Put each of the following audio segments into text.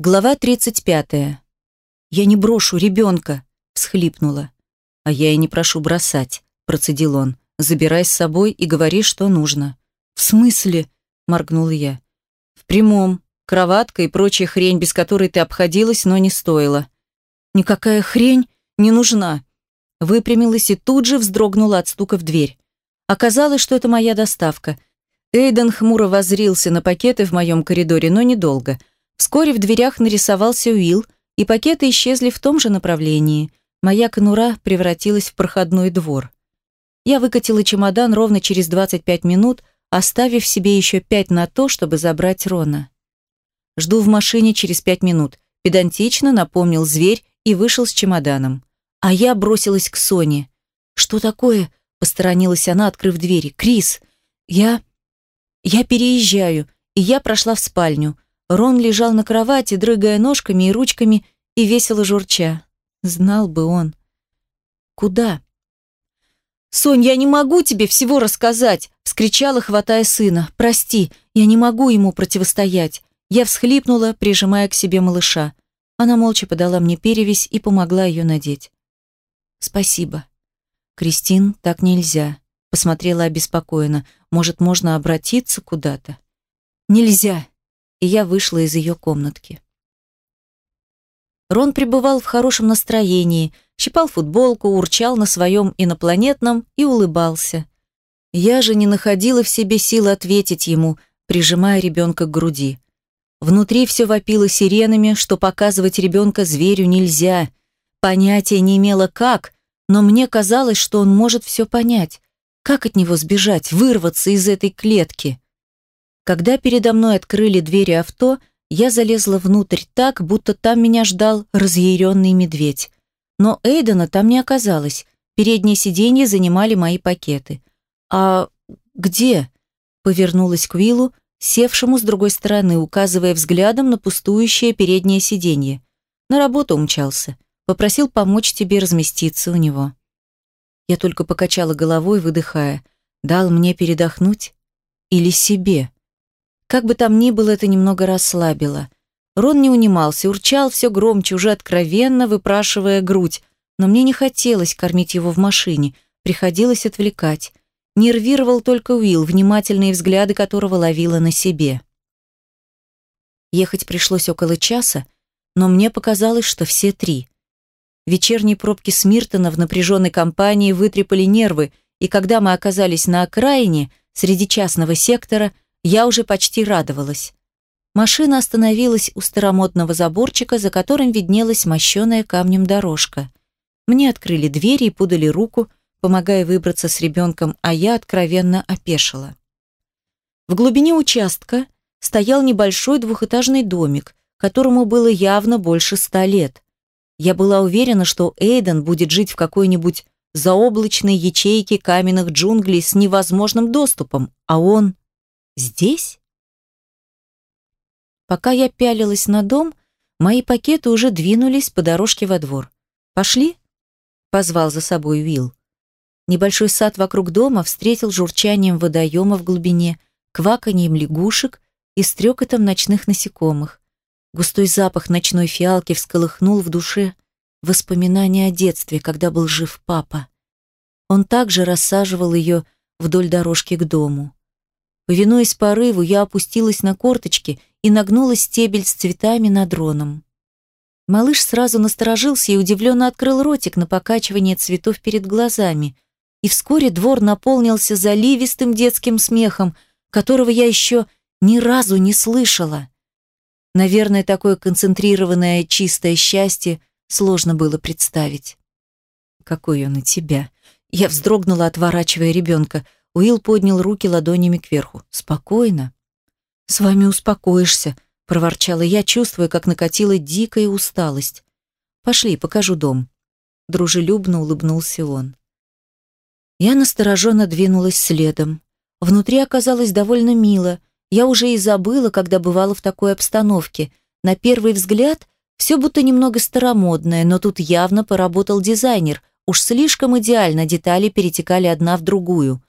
Глава 35. «Я не брошу ребенка», — всхлипнула. «А я и не прошу бросать», — процедил он. «Забирай с собой и говори, что нужно». «В смысле?» — моргнула я. «В прямом. Кроватка и прочая хрень, без которой ты обходилась, но не стоила». «Никакая хрень не нужна». Выпрямилась и тут же вздрогнула от стука в дверь. Оказалось, что это моя доставка. Эйден хмуро возрился на пакеты в моем коридоре, но недолго — Вскоре в дверях нарисовался Уилл, и пакеты исчезли в том же направлении. Моя конура превратилась в проходной двор. Я выкатила чемодан ровно через 25 минут, оставив себе еще пять на то, чтобы забрать Рона. Жду в машине через пять минут. Педантично напомнил зверь и вышел с чемоданом. А я бросилась к Соне. «Что такое?» – посторонилась она, открыв двери. «Крис, я...» «Я переезжаю», и я прошла в спальню. Рон лежал на кровати, дрыгая ножками и ручками и весело журча. Знал бы он. Куда? «Сонь, я не могу тебе всего рассказать!» — вскричала, хватая сына. «Прости, я не могу ему противостоять». Я всхлипнула, прижимая к себе малыша. Она молча подала мне перевязь и помогла ее надеть. «Спасибо». «Кристин, так нельзя», — посмотрела обеспокоенно. «Может, можно обратиться куда-то?» «Нельзя», и я вышла из ее комнатки. Рон пребывал в хорошем настроении, щипал футболку, урчал на своем инопланетном и улыбался. Я же не находила в себе сил ответить ему, прижимая ребенка к груди. Внутри все вопило сиренами, что показывать ребенка зверю нельзя. Понятия не имела как, но мне казалось, что он может все понять. Как от него сбежать, вырваться из этой клетки? Когда передо мной открыли двери авто, я залезла внутрь так, будто там меня ждал разъяренный медведь. Но Эйдена там не оказалось. Передние сиденья занимали мои пакеты. «А где?» — повернулась к Уиллу, севшему с другой стороны, указывая взглядом на пустующее переднее сиденье. На работу умчался. Попросил помочь тебе разместиться у него. Я только покачала головой, выдыхая. Дал мне передохнуть? Или себе? Как бы там ни было, это немного расслабило. Рон не унимался, урчал все громче, уже откровенно выпрашивая грудь, но мне не хотелось кормить его в машине, приходилось отвлекать. Нервировал только Уилл, внимательные взгляды которого ловила на себе. Ехать пришлось около часа, но мне показалось, что все три. Вечерние пробки Смиртона в напряженной компании вытрепали нервы, и когда мы оказались на окраине, среди частного сектора – я уже почти радовалась. Машина остановилась у старомодного заборчика, за которым виднелась мощеная камнем дорожка. Мне открыли двери и подали руку, помогая выбраться с ребенком, а я откровенно опешила. В глубине участка стоял небольшой двухэтажный домик, которому было явно больше ста лет. Я была уверена, что Эйден будет жить в какой-нибудь заоблачной ячейке каменных джунглей с невозможным доступом, а он... Здесь? Пока я пялилась на дом, мои пакеты уже двинулись по дорожке во двор. «Пошли?» — позвал за собой Уилл. Небольшой сад вокруг дома встретил журчанием водоема в глубине, кваканием лягушек и стрекотом ночных насекомых. Густой запах ночной фиалки всколыхнул в душе воспоминания о детстве, когда был жив папа. Он также рассаживал ее вдоль дорожки к дому. Повинуясь порыву, я опустилась на корточки и нагнула стебель с цветами над дроном. Малыш сразу насторожился и удивленно открыл ротик на покачивание цветов перед глазами. И вскоре двор наполнился заливистым детским смехом, которого я еще ни разу не слышала. Наверное, такое концентрированное чистое счастье сложно было представить. «Какой он у тебя!» Я вздрогнула, отворачивая ребенка. Уилл поднял руки ладонями кверху. «Спокойно». «С вами успокоишься», — проворчала я, чувствуя, как накатила дикая усталость. «Пошли, покажу дом». Дружелюбно улыбнулся он. Я настороженно двинулась следом. Внутри оказалось довольно мило. Я уже и забыла, когда бывала в такой обстановке. На первый взгляд все будто немного старомодное, но тут явно поработал дизайнер. Уж слишком идеально детали перетекали одна в другую.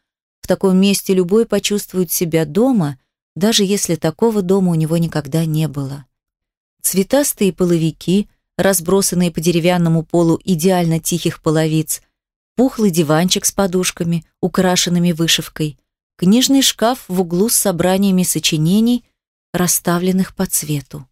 В таком месте любой почувствует себя дома, даже если такого дома у него никогда не было. цветастые половики, разбросанные по деревянному полу идеально тихих половиц, пухлый диванчик с подушками, украшенными вышивкой, книжный шкаф в углу с собраниями сочинений, расставленных по цвету.